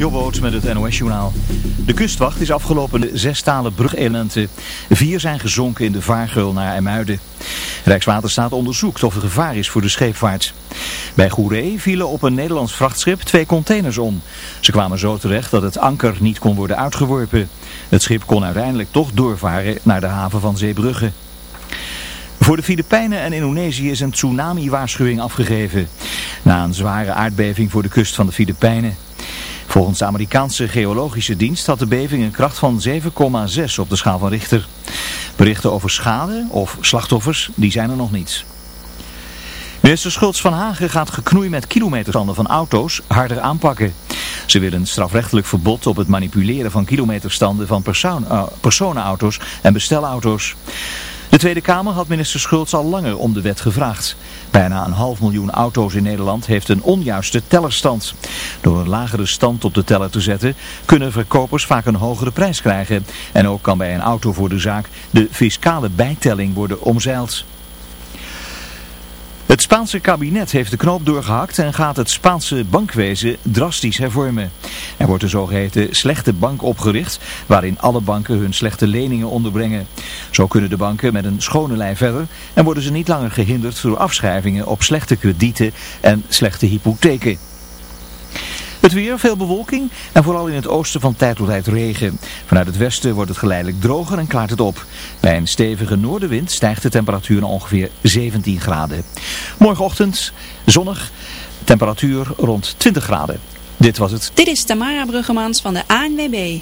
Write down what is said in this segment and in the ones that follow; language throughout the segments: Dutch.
Jobboot met het NOS-journaal. De kustwacht is afgelopen zes stalen brugelementen. Vier zijn gezonken in de vaargeul naar IJmuiden. Rijkswaterstaat onderzoekt of er gevaar is voor de scheepvaart. Bij Goeree vielen op een Nederlands vrachtschip twee containers om. Ze kwamen zo terecht dat het anker niet kon worden uitgeworpen. Het schip kon uiteindelijk toch doorvaren naar de haven van Zeebrugge. Voor de Filipijnen en Indonesië is een tsunami-waarschuwing afgegeven. Na een zware aardbeving voor de kust van de Filipijnen. Volgens de Amerikaanse geologische dienst had de beving een kracht van 7,6 op de schaal van Richter. Berichten over schade of slachtoffers, die zijn er nog niet. Minister Schultz van Hagen gaat geknoei met kilometerstanden van auto's harder aanpakken. Ze willen een strafrechtelijk verbod op het manipuleren van kilometerstanden van uh, personenauto's en bestelauto's. De Tweede Kamer had minister Schultz al langer om de wet gevraagd. Bijna een half miljoen auto's in Nederland heeft een onjuiste tellerstand. Door een lagere stand op de teller te zetten kunnen verkopers vaak een hogere prijs krijgen. En ook kan bij een auto voor de zaak de fiscale bijtelling worden omzeild. Het Spaanse kabinet heeft de knoop doorgehakt en gaat het Spaanse bankwezen drastisch hervormen. Er wordt een zogeheten slechte bank opgericht, waarin alle banken hun slechte leningen onderbrengen. Zo kunnen de banken met een schone lijn verder en worden ze niet langer gehinderd door afschrijvingen op slechte kredieten en slechte hypotheken. Het weer, veel bewolking en vooral in het oosten van tijd tot tijd regen. Vanuit het westen wordt het geleidelijk droger en klaart het op. Bij een stevige noordenwind stijgt de temperatuur naar ongeveer 17 graden. Morgenochtend zonnig, temperatuur rond 20 graden. Dit was het. Dit is Tamara Bruggemans van de ANWB.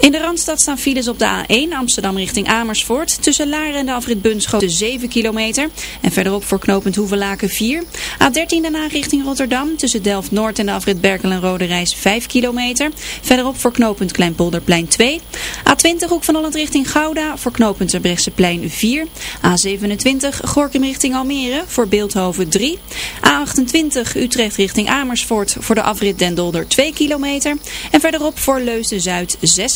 In de Randstad staan files op de A1 Amsterdam richting Amersfoort. Tussen Laren en de afrit Bunschoten 7 kilometer. En verderop voor knooppunt Hoevelaken 4. A13 daarna richting Rotterdam. Tussen Delft-Noord en de afrit Berkel en Rode Reis 5 kilometer. Verderop voor knooppunt Kleinpolderplein 2. A20 Hoek van Holland richting Gouda. Voor knooppunt Zerbrechtseplein 4. A27 Gorkum richting Almere. Voor Beeldhoven 3. A28 Utrecht richting Amersfoort. Voor de afrit Den Dolder 2 kilometer. En verderop voor Leusden-Zuid 6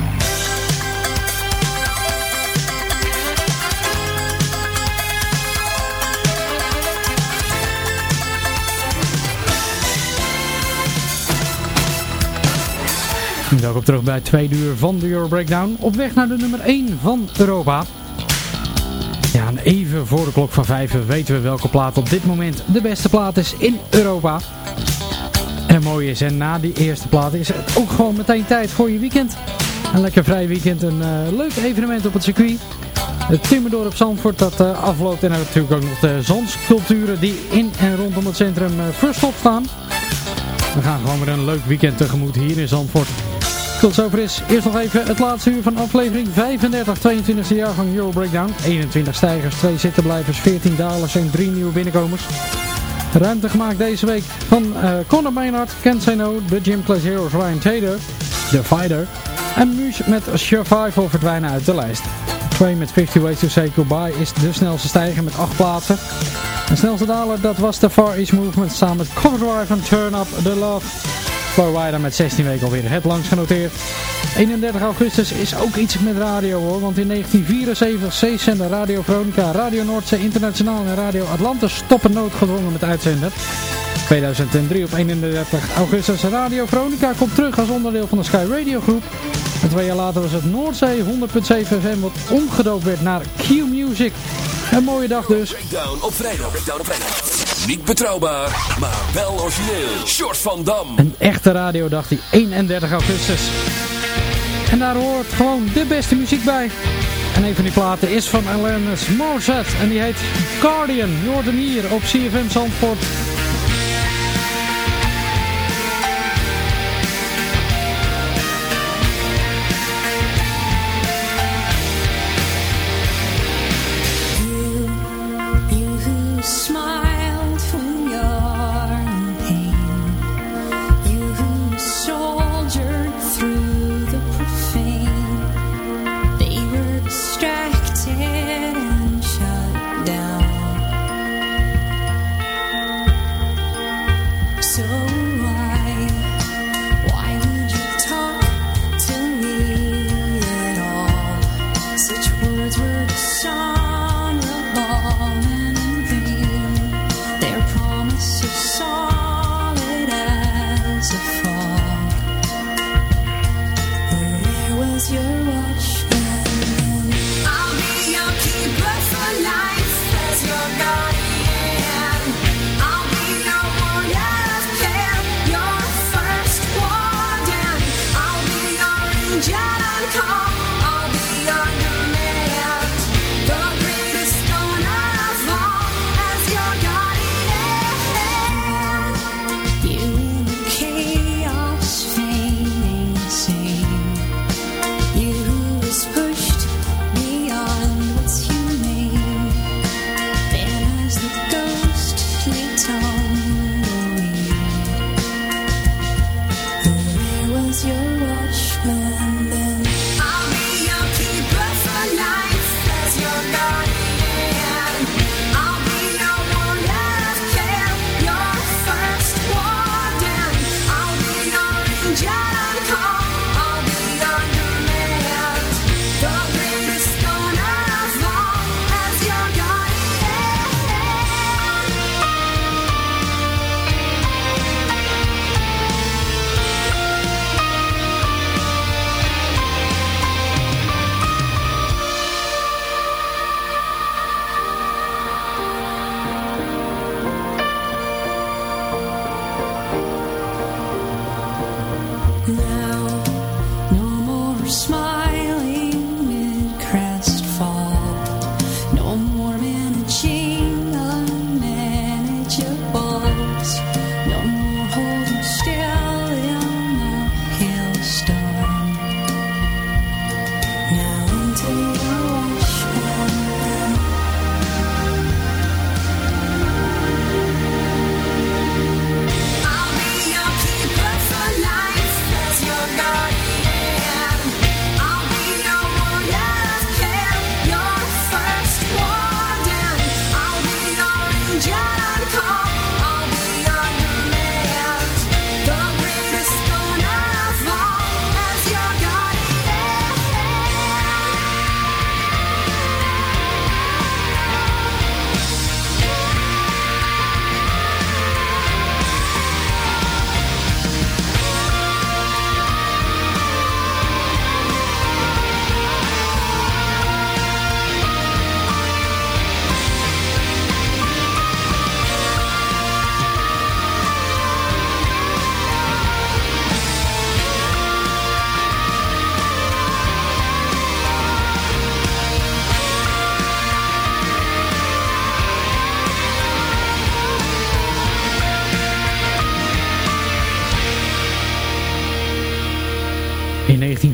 Welkom terug bij het tweede uur van de Euro Breakdown. Op weg naar de nummer 1 van Europa. Ja, en even voor de klok van 5 weten we welke plaat op dit moment de beste plaat is in Europa. En het mooie is, en na die eerste plaat is het ook gewoon meteen tijd voor je weekend. Een lekker vrij weekend, een uh, leuk evenement op het circuit. Het Timmerdorp Zandvoort dat uh, afloopt en natuurlijk ook nog de zandsculpturen die in en rondom het centrum uh, verstopt staan. We gaan gewoon weer een leuk weekend tegemoet hier in Zandvoort. Tot zover is. Eerst nog even het laatste uur van aflevering 35, 22e jaar van Euro Breakdown. 21 stijgers, 2 zittenblijvers, 14 dalers en 3 nieuwe binnenkomers. Ruimte gemaakt deze week van uh, Conor Maynard, Ken Seno, de Gym Class Heroes Ryan Taylor, The Fighter. En Muus met Survival verdwijnen uit de lijst. 2 met 50 Ways to Say Goodbye is de snelste stijger met 8 plaatsen. De snelste daler, dat was de Far East Movement samen met Cover Drive en Turn Up The Love. Flowrider met 16 weken alweer het langs genoteerd. 31 augustus is ook iets met radio hoor, want in 1974 C-zender Radio Veronica, Radio Noordzee Internationaal en Radio Atlantis stoppen noodgedwongen met uitzenden. 2003 op 31 augustus Radio Veronica komt terug als onderdeel van de Sky Radio groep. En twee jaar later was het Noordzee 100.7 FM wat omgedoopt werd naar Q-Music. Een mooie dag dus. Breakdown op vrijdag. Breakdown op vrijdag. Niet betrouwbaar, maar wel origineel. Short van Dam. Een echte radiodag die 31 augustus. En daar hoort gewoon de beste muziek bij. En een van die platen is van Alanis Morissette. En die heet Guardian. Je hoort hem hier op CFM Zandvoort.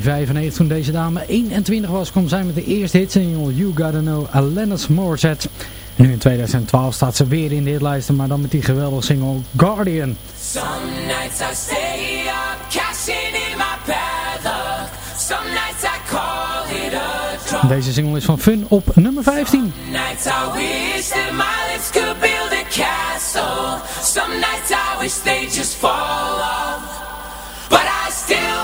1995, toen deze dame 21 was, kwam zij met de eerste hitsingle You Gotta Know, Alanis Morissette. En nu in 2012 staat ze weer in de hitlijsten, maar dan met die geweldige single Guardian. Some nights I stay up, cashing in my. Some nights I call it a. Deze single is van Fun op nummer 15. Some nights I could build a castle. Some nights I wish just fall off. But I still.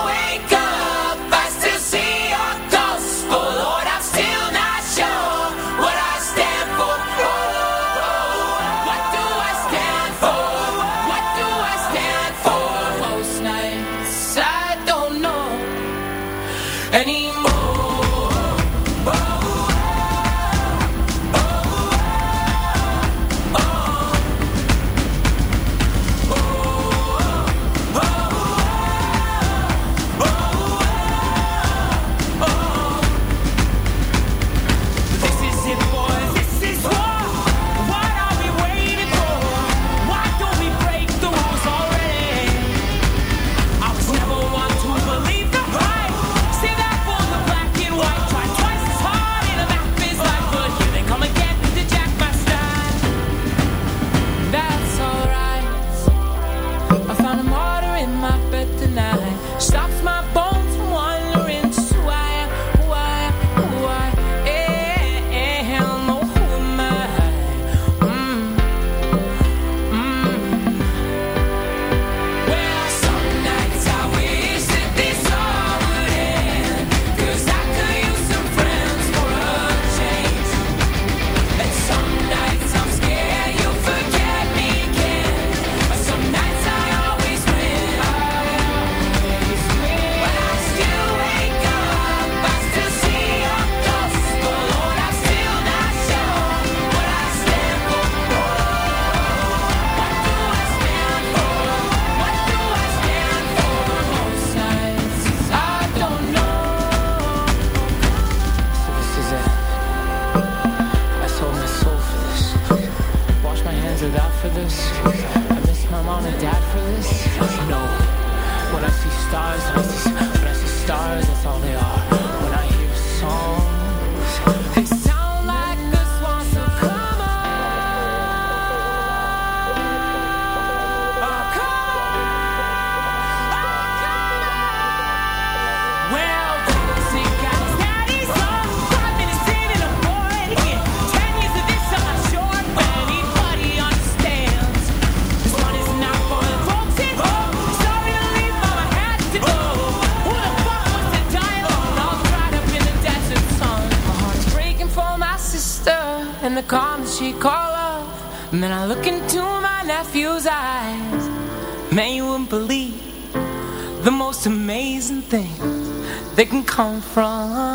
come from.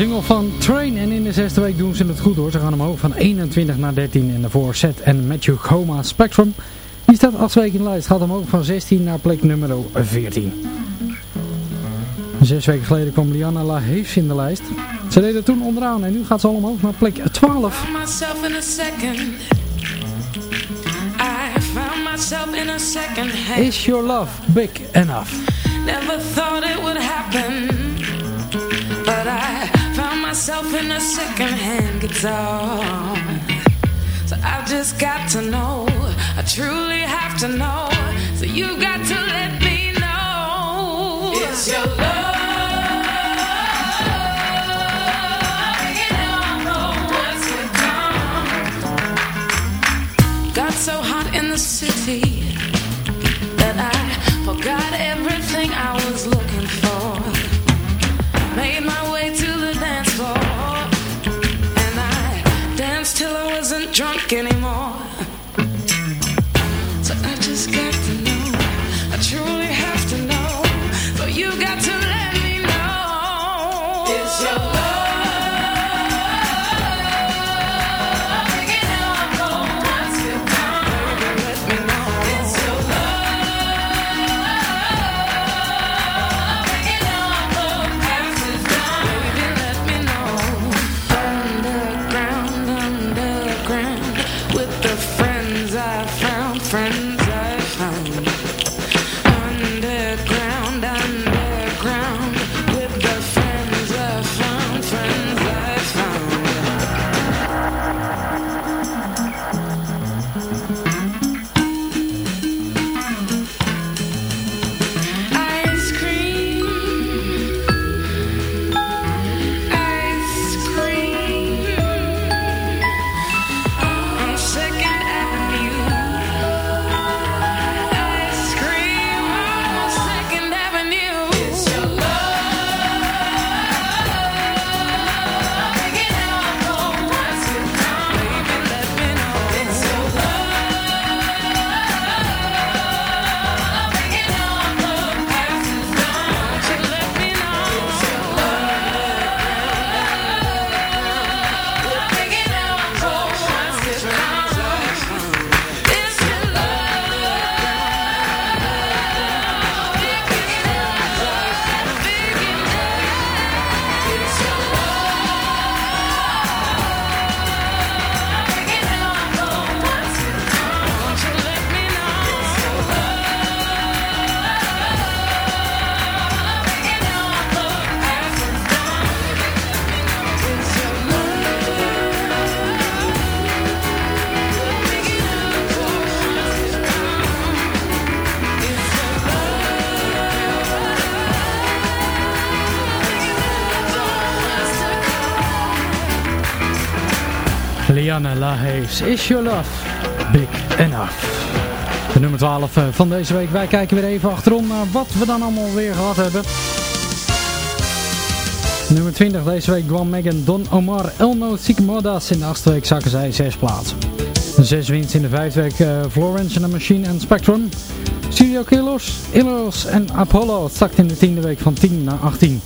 single van Train. En in de zesde week doen ze het goed hoor. Ze gaan omhoog van 21 naar 13. En daarvoor Seth en Matthew Coma Spectrum. Die staat 8 weken in de lijst. Gaat omhoog van 16 naar plek nummer 14. Zes weken geleden kwam Liana La heeft in de lijst. Ze deden toen onderaan en nu gaat ze al omhoog naar plek 12. In second. Is your love big enough? Never thought it would happen. But I... myself in a secondhand guitar. So I've just got to know, I truly have to know. So you've got to let me know. It's your love. Got so hot in the city that I forgot everything I was. Looking drunk anymore. Liana Lahees, Is Your Love Big Enough? De nummer 12 eh, van deze week. Wij kijken weer even achterom naar wat we dan allemaal weer gehad hebben. Nummer 20 deze week Guam Megan Don Omar Elno Sigmodas. In de achtste week zakken zij zes plaatsen. Zes winst in de vijfde week uh, Florence and the Machine en Spectrum. Studio Killers, Illos en Apollo zakt in de tiende week van 10 naar 18.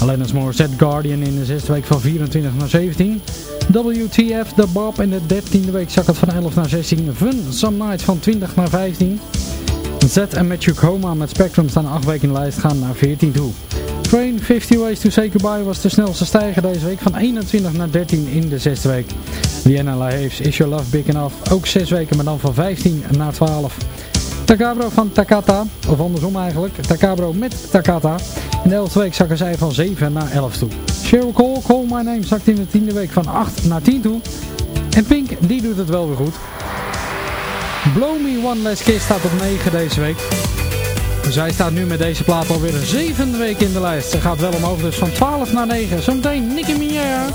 Alanis Morissette Guardian in de zesde week van 24 naar 17. WTF The Bob in de dertiende week zakt het van 11 naar 16. Fun Some Nights van 20 naar 15. Z en Matthew Coma met Spectrum staan 8 weken in de lijst gaan naar 14 toe. Train 50 Ways to Say Goodbye was de snelste stijger deze week van 21 naar 13 in de zesde week. Liana Laheefs Is Your Love Big Enough ook 6 weken maar dan van 15 naar 12. Takabro van Takata, of andersom eigenlijk, Takabro met Takata. In de 11e week zakken zij van 7 naar 11 toe. Cheryl Cole, Call My Name, zakt in de tiende week van 8 naar 10 toe. En Pink, die doet het wel weer goed. Blow Me One Less Kiss staat op 9 deze week. Zij staat nu met deze plaat alweer 7 weken in de lijst. Ze gaat wel omhoog, dus van 12 naar 9. Zometeen Nicky Minera.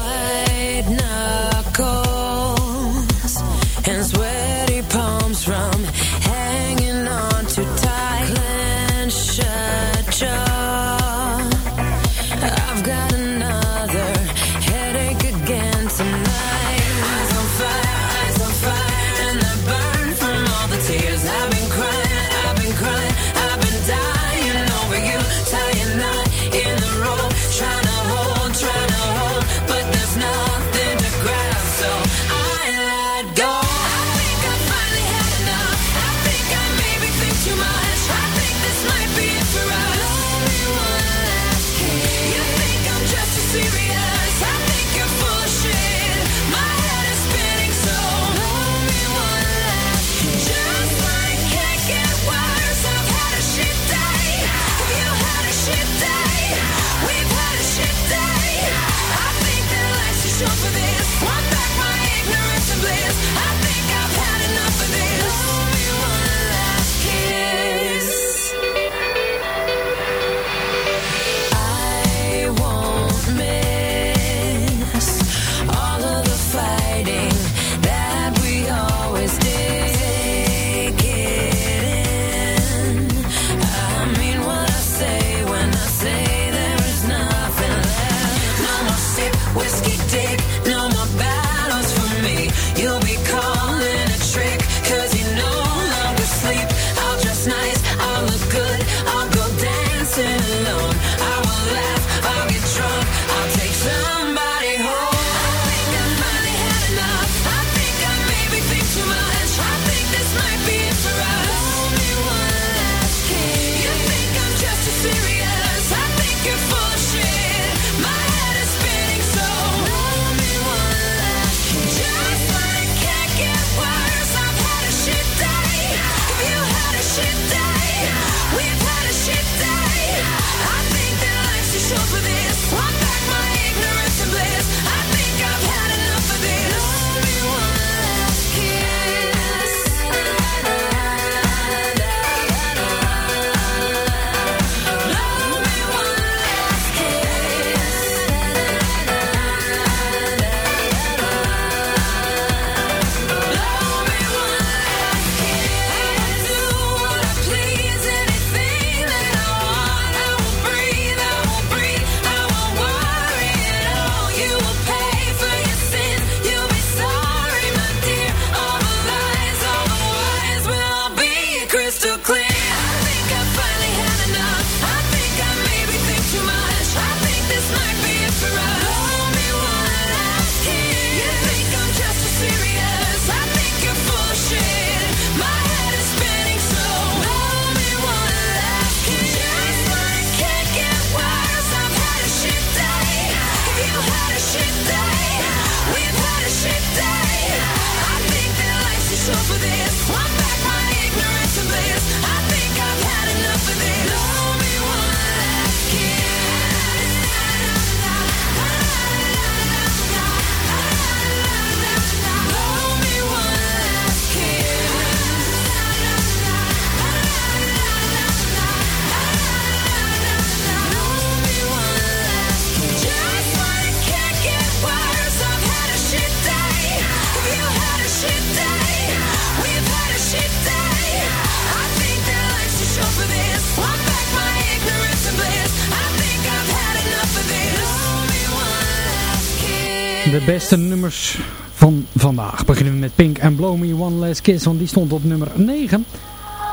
Beste nummers van vandaag. Beginnen we met Pink and Blow Me One Last Kiss, want die stond op nummer 9.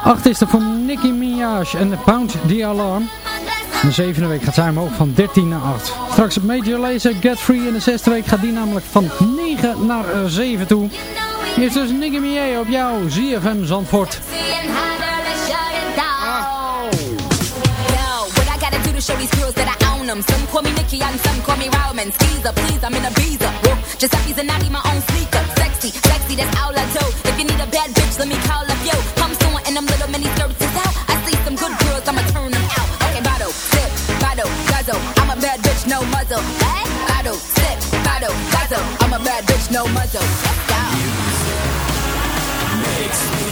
8 is er van Nicki Minaj en Pound the Alarm. In de zevende week gaat zij omhoog van 13 naar 8. Straks op Major Lazer Get Free. In de zesde week gaat die namelijk van 9 naar 7 toe. Hier is dus Nicki Minaj op jou, ZFM Zandvoort. Own them. Some call me Nikki and some call me Roman. Skeezer, please, I'm in a visa. Whoa, Giuseppe's and I need my own sneaker. Sexy, sexy, that's all I do. If you need a bad bitch, let me call up yo. Come soon and them little mini skirts is out. I see some good girls, I'ma turn them out. Okay, bottle, sip, bottle, guzzle. I'm a bad bitch, no muzzle. Hey? Bottle, sip, bottle, guzzle. I'm a bad bitch, no muzzle. Let's go. Come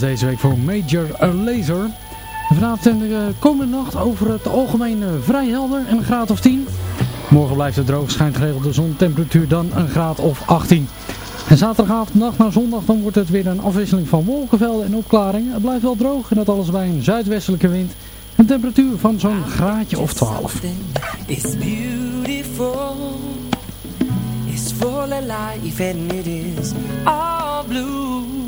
Deze week voor Major Laser. Vanavond en de komende nacht over het algemeen eh, vrij helder en een graad of 10. Morgen blijft het droog, schijnt geregeld de zon, temperatuur dan een graad of 18. En zaterdagavond, nacht naar zondag, dan wordt het weer een afwisseling van wolkenvelden en opklaringen. Het blijft wel droog en dat alles bij een zuidwestelijke wind. Een temperatuur van zo'n graadje of 12. It's beautiful. It's full of and it is all blue.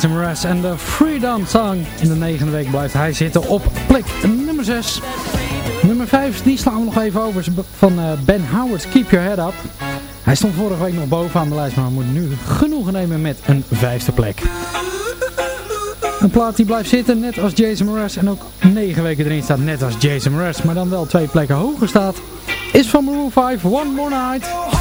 Jason Mraz en de Freedom Song. In de negende week blijft hij zitten op plek nummer 6. Nummer 5, die slaan we nog even over. Van eh, Ben Howard, Keep Your Head Up. Hij stond vorige week nog bovenaan de lijst, maar moet nu genoegen nemen met een vijfde plek. Een plaat die blijft zitten, net als Jason Mraz. En ook negen weken erin staat, net als Jason Mraz. Maar dan wel twee plekken hoger staat. Is van Maroon 5, One More Night.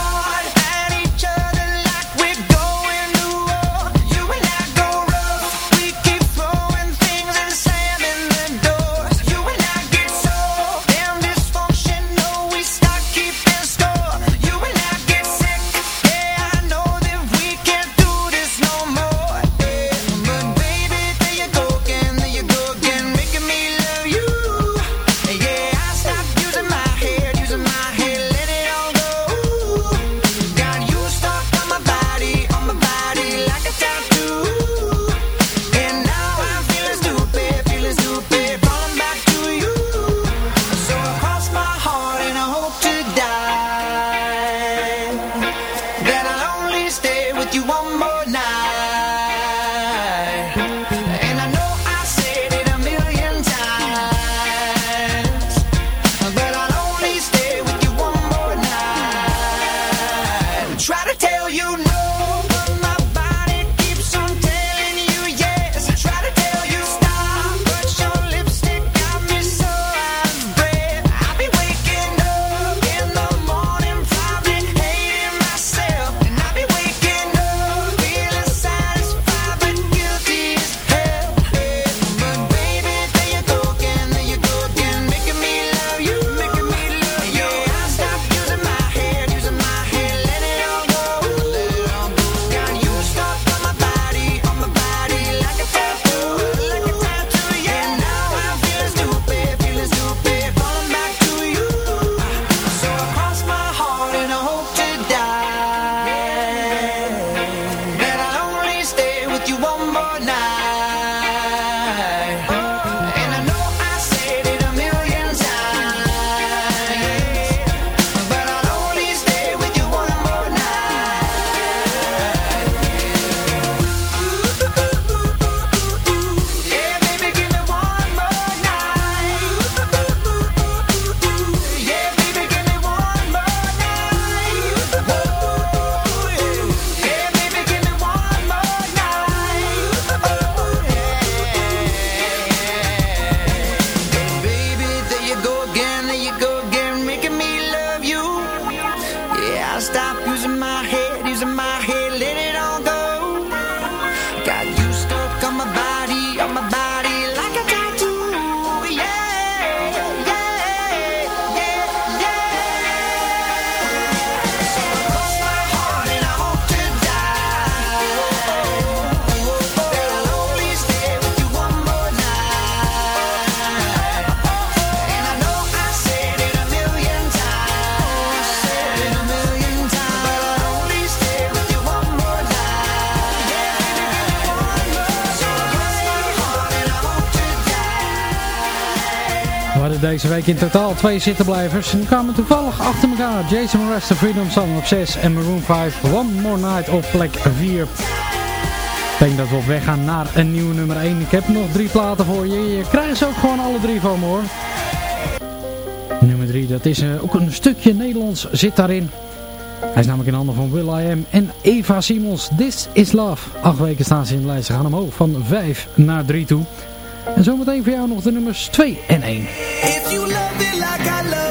week in totaal twee zittenblijvers. En die kwamen toevallig achter elkaar. Jason Mraz, Freedom Song op 6 en Maroon 5, One More Night op plek 4. Ik denk dat we op weg gaan naar een nieuwe nummer 1. Ik heb nog drie platen voor je. Je krijgt ze ook gewoon alle drie van me hoor. Nummer 3, dat is eh, ook een stukje Nederlands zit daarin. Hij is namelijk in handen van Will I Am en Eva Simons. This is Love. Acht weken staan ze in de lijst. Ze gaan omhoog van 5 naar 3 toe. En zometeen voor jou nog de nummers 2 en 1. If you love me like I love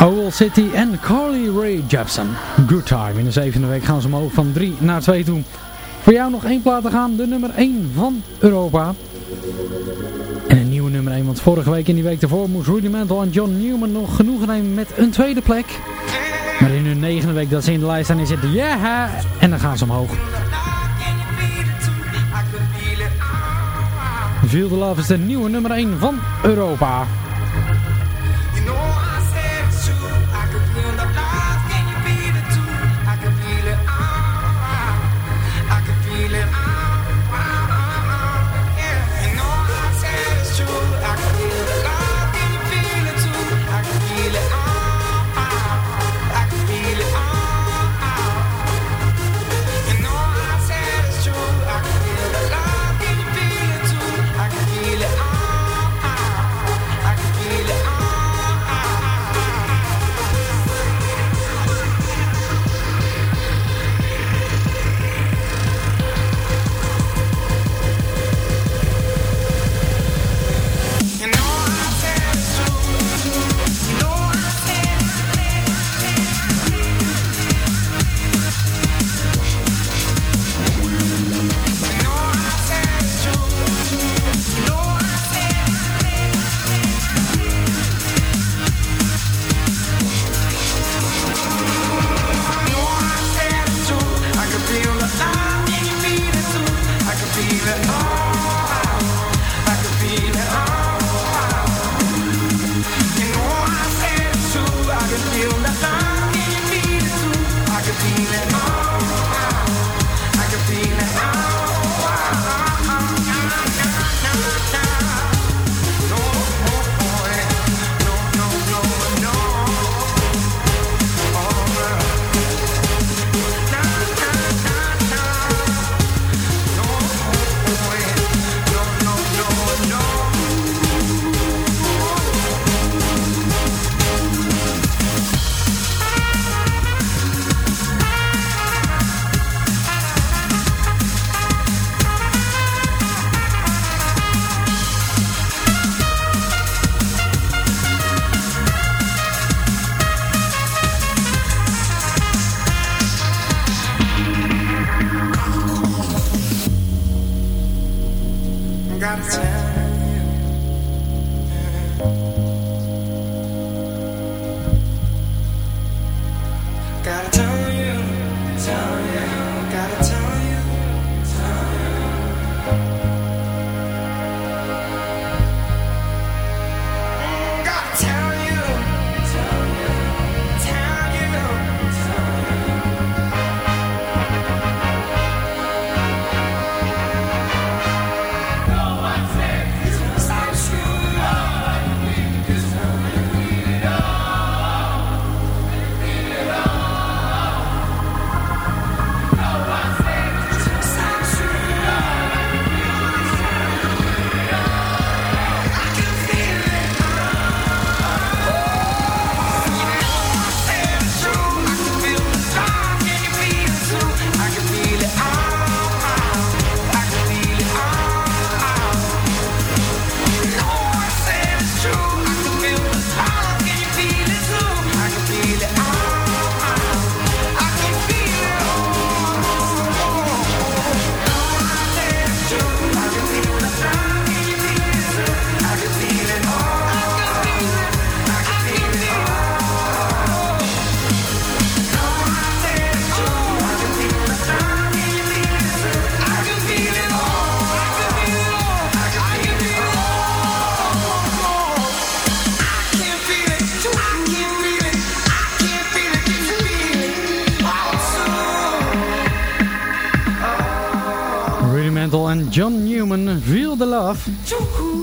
Owl City en Carly Ray Jepsen. Good time. In de zevende week gaan ze omhoog van 3 naar 2 toe. Voor jou nog één plaat te gaan. De nummer 1 van Europa. En een nieuwe nummer 1. Want vorige week in die week daarvoor moest Rudimental en John Newman nog genoegen nemen met een tweede plek. Maar in hun negende week dat ze in de lijst staan is het. Yeah! En dan gaan ze omhoog. Feel the Love is de nieuwe nummer 1 van Europa.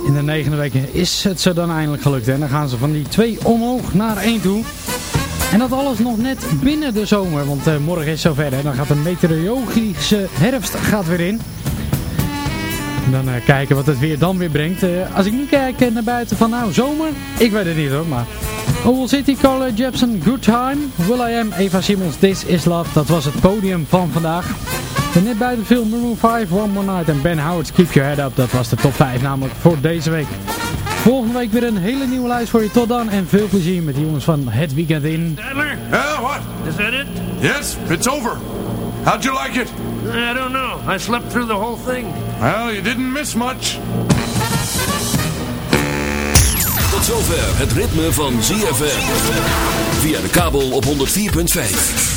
In de negende week is het ze dan eindelijk gelukt. En dan gaan ze van die twee omhoog naar één toe. En dat alles nog net binnen de zomer. Want eh, morgen is zover. Hè. Dan gaat de meteorologische herfst gaat weer in. En dan eh, kijken wat het weer dan weer brengt. Eh, als ik nu kijk naar buiten van nou zomer. Ik weet het niet hoor. Maar Owl City, Carla Jepsen, Good Time. Will I Am, Eva Simmons, This Is Love. Dat was het podium van vandaag. En net buiten film Maroon 5, One More Night en Ben Howard's Keep Your Head Up. Dat was de top 5 namelijk voor deze week. Volgende week weer een hele nieuwe lijst voor je. Tot dan en veel plezier met de jongens van Het Weekend In. Adler? Yeah, what? Is that it? Yes, it's over. How'd you like it? I don't know. I slept through the whole thing. Well, you didn't miss much. Tot zover het ritme van ZFM. Via de kabel op 104.5.